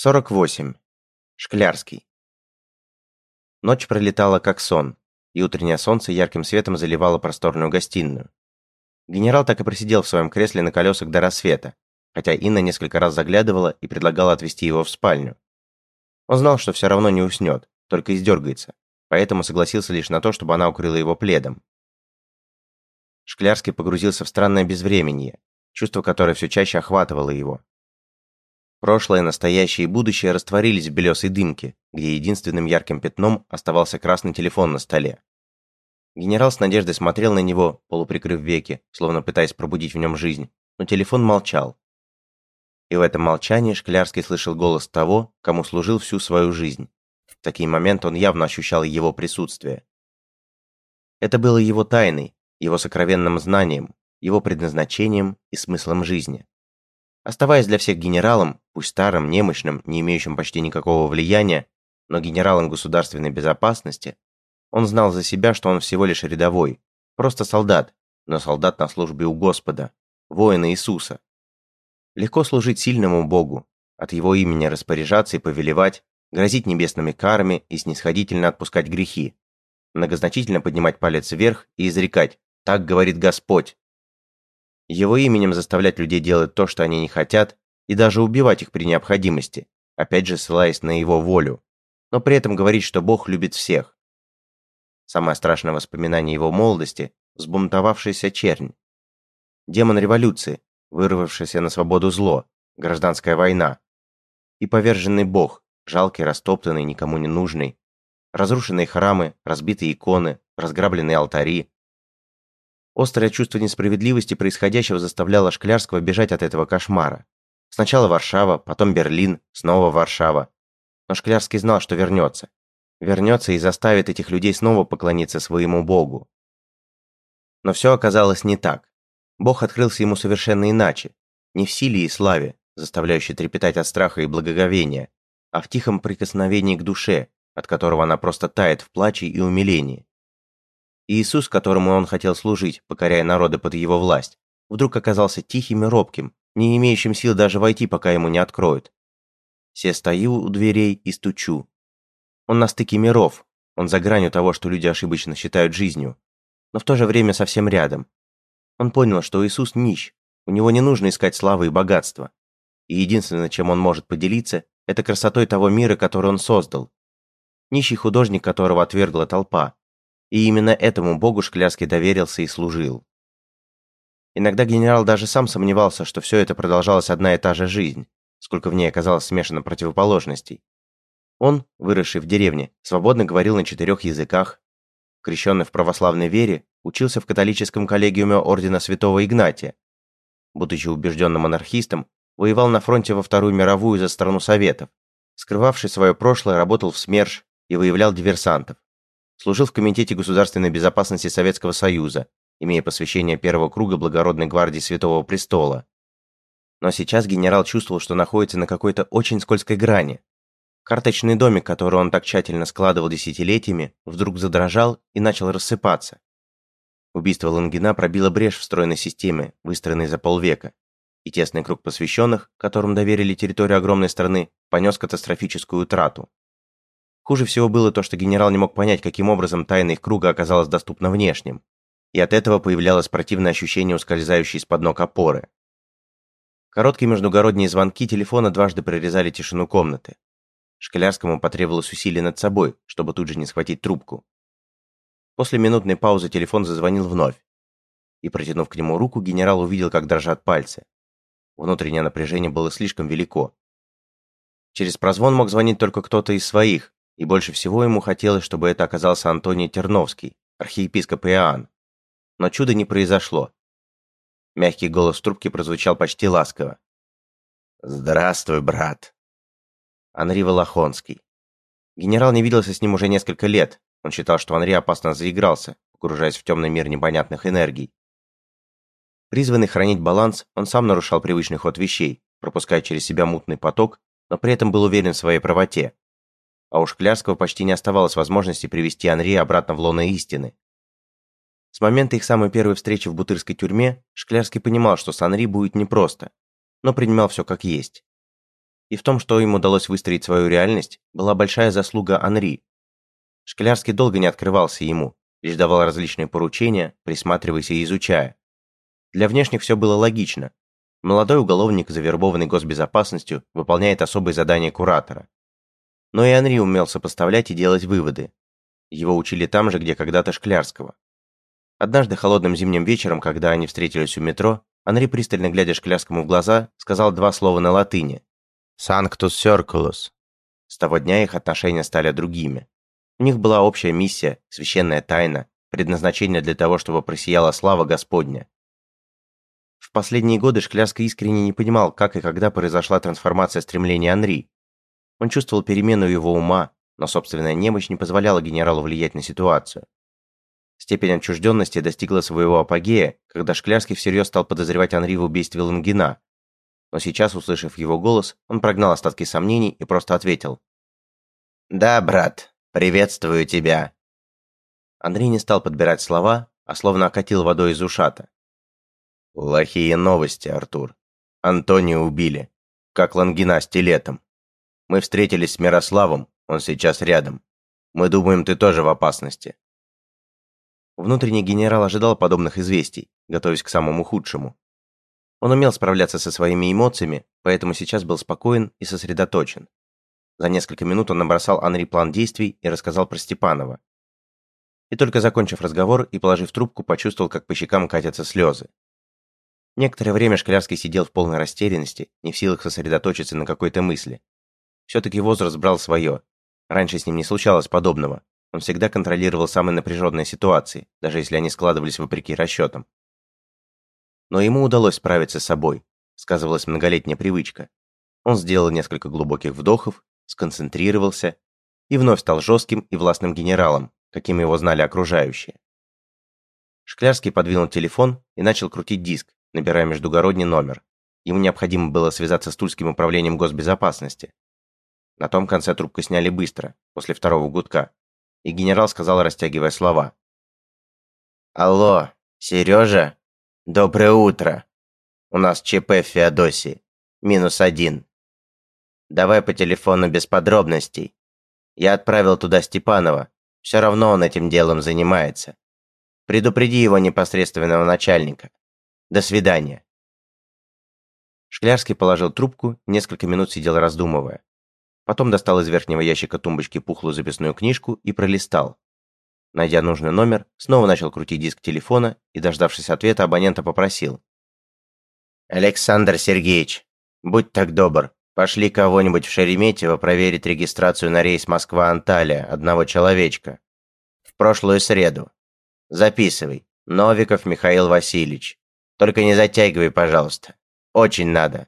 48. Шклярский. Ночь пролетала как сон, и утреннее солнце ярким светом заливало просторную гостиную. Генерал так и просидел в своем кресле на колесах до рассвета, хотя Инна несколько раз заглядывала и предлагала отвезти его в спальню. Он знал, что все равно не уснет, только издергается, поэтому согласился лишь на то, чтобы она укрыла его пледом. Шклярский погрузился в странное безвременье, чувство которое все чаще охватывало его. Прошлое, настоящее и будущее растворились в белесой дымке, где единственным ярким пятном оставался красный телефон на столе. Генерал с надеждой смотрел на него, полуприкрыв веки, словно пытаясь пробудить в нем жизнь, но телефон молчал. И в этом молчании Шклярский слышал голос того, кому служил всю свою жизнь. В такие моменты он явно ощущал его присутствие. Это было его тайной, его сокровенным знанием, его предназначением и смыслом жизни. Оставаясь для всех генералом, пусть старым, немощным, не имеющим почти никакого влияния, но генералом государственной безопасности, он знал за себя, что он всего лишь рядовой, просто солдат, но солдат на службе у Господа, воина Иисуса. Легко служить сильному Богу, от его имени распоряжаться и повелевать, грозить небесными карами и снисходительно отпускать грехи, многозначительно поднимать палец вверх и изрекать «Так говорит Господь», его именем заставлять людей делать то, что они не хотят, и даже убивать их при необходимости, опять же ссылаясь на его волю, но при этом говорить, что Бог любит всех. Самое страшное воспоминание его молодости – взбунтовавшаяся чернь. Демон революции, вырвавшийся на свободу зло, гражданская война. И поверженный Бог, жалкий, растоптанный, никому не нужный. Разрушенные храмы, разбитые иконы, разграбленные алтари, Острое чувство несправедливости происходящего заставляло Шклярского бежать от этого кошмара. Сначала Варшава, потом Берлин, снова Варшава. Но Шклярский знал, что вернется. Вернется и заставит этих людей снова поклониться своему Богу. Но все оказалось не так. Бог открылся ему совершенно иначе. Не в силе и славе, заставляющей трепетать от страха и благоговения, а в тихом прикосновении к душе, от которого она просто тает в плаче и умилении. Иисус, которому он хотел служить, покоряя народы под его власть, вдруг оказался тихим и робким, не имеющим сил даже войти, пока ему не откроют. Все стою у дверей и стучу. Он на стыке миров, он за гранью того, что люди ошибочно считают жизнью, но в то же время совсем рядом. Он понял, что Иисус нищ, у него не нужно искать славы и богатства. И единственное, чем он может поделиться, это красотой того мира, который он создал. Нищий художник, которого отвергла толпа, и именно этому богу Шклярский доверился и служил. Иногда генерал даже сам сомневался, что все это продолжалась одна и та же жизнь, сколько в ней оказалось смешано противоположностей. Он, выросший в деревне, свободно говорил на четырех языках, крещенный в православной вере, учился в католическом коллегиуме ордена святого Игнатия. Будучи убежденным анархистом, воевал на фронте во Вторую мировую за страну Советов. Скрывавший свое прошлое, работал в СМЕРШ и выявлял диверсантов служил в Комитете государственной безопасности Советского Союза, имея посвящение первого круга Благородной гвардии Святого Престола. Но сейчас генерал чувствовал, что находится на какой-то очень скользкой грани. Карточный домик, который он так тщательно складывал десятилетиями, вдруг задрожал и начал рассыпаться. Убийство Лангина пробило брешь в стройной системе, выстроенной за полвека, и тесный круг посвященных, которым доверили территорию огромной страны, понес катастрофическую утрату. Хуже всего было то, что генерал не мог понять, каким образом тайна их круга оказалась доступна внешним. И от этого появлялось противное ощущение ускользающей из-под ног опоры. Короткие междугородние звонки телефона дважды прорезали тишину комнаты. Шкалярскому потребовалось усилие над собой, чтобы тут же не схватить трубку. После минутной паузы телефон зазвонил вновь. И, протянув к нему руку, генерал увидел, как дрожат пальцы. Внутреннее напряжение было слишком велико. Через прозвон мог звонить только кто-то из своих, и больше всего ему хотелось, чтобы это оказался Антоний Терновский, архиепископ Иоанн. Но чуда не произошло. Мягкий голос в трубке прозвучал почти ласково. «Здравствуй, брат!» Анри Волохонский. Генерал не виделся с ним уже несколько лет. Он считал, что Анри опасно заигрался, погружаясь в темный мир непонятных энергий. Призванный хранить баланс, он сам нарушал привычный ход вещей, пропуская через себя мутный поток, но при этом был уверен в своей правоте а у Шклярского почти не оставалось возможности привести Анри обратно в лоно истины. С момента их самой первой встречи в бутырской тюрьме Шклярский понимал, что с Анри будет непросто, но принимал все как есть. И в том, что им удалось выстроить свою реальность, была большая заслуга Анри. Шклярский долго не открывался ему, лишь давал различные поручения, присматриваясь и изучая. Для внешних все было логично. Молодой уголовник, завербованный госбезопасностью, выполняет особые задания куратора. Но и Анри умел сопоставлять и делать выводы. Его учили там же, где когда-то Шклярского. Однажды холодным зимним вечером, когда они встретились у метро, Анри, пристально глядя Шклярскому в глаза, сказал два слова на латыни. «Sanctus Circulus». С того дня их отношения стали другими. У них была общая миссия, священная тайна, предназначение для того, чтобы просияла слава Господня. В последние годы Шклярский искренне не понимал, как и когда произошла трансформация стремления Анри. Он чувствовал перемену его ума, но собственная немощь не позволяла генералу влиять на ситуацию. Степень отчужденности достигла своего апогея, когда Шклярский всерьез стал подозревать Анри в убийстве Лангина. Но сейчас, услышав его голос, он прогнал остатки сомнений и просто ответил. «Да, брат, приветствую тебя». Андрей не стал подбирать слова, а словно окатил водой из ушата. «Плохие новости, Артур. Антонио убили. Как Лангина стилетом. Мы встретились с Мирославом, он сейчас рядом. Мы думаем, ты тоже в опасности». Внутренний генерал ожидал подобных известий, готовясь к самому худшему. Он умел справляться со своими эмоциями, поэтому сейчас был спокоен и сосредоточен. За несколько минут он набросал Анри план действий и рассказал про Степанова. И только закончив разговор и положив трубку, почувствовал, как по щекам катятся слезы. Некоторое время Шклярский сидел в полной растерянности, не в силах сосредоточиться на какой-то мысли. Все-таки возраст брал свое. Раньше с ним не случалось подобного. Он всегда контролировал самые напряженные ситуации, даже если они складывались вопреки расчетам. Но ему удалось справиться с собой, сказывалась многолетняя привычка. Он сделал несколько глубоких вдохов, сконцентрировался и вновь стал жестким и властным генералом, каким его знали окружающие. Шклярский подвинул телефон и начал крутить диск, набирая междугородний номер. Ему необходимо было связаться с Тульским управлением госбезопасности. На том конце трубку сняли быстро, после второго гудка, и генерал сказал, растягивая слова. «Алло, Сережа? Доброе утро. У нас ЧП в Феодосии. Минус один. Давай по телефону без подробностей. Я отправил туда Степанова. Все равно он этим делом занимается. Предупреди его непосредственного начальника. До свидания». Шклярский положил трубку, несколько минут сидел раздумывая. Потом достал из верхнего ящика тумбочки пухлую записную книжку и пролистал. Найдя нужный номер, снова начал крутить диск телефона и, дождавшись ответа, абонента попросил. «Александр Сергеевич, будь так добр, пошли кого-нибудь в Шереметьево проверить регистрацию на рейс Москва-Анталия одного человечка. В прошлую среду. Записывай. Новиков Михаил Васильевич. Только не затягивай, пожалуйста. Очень надо.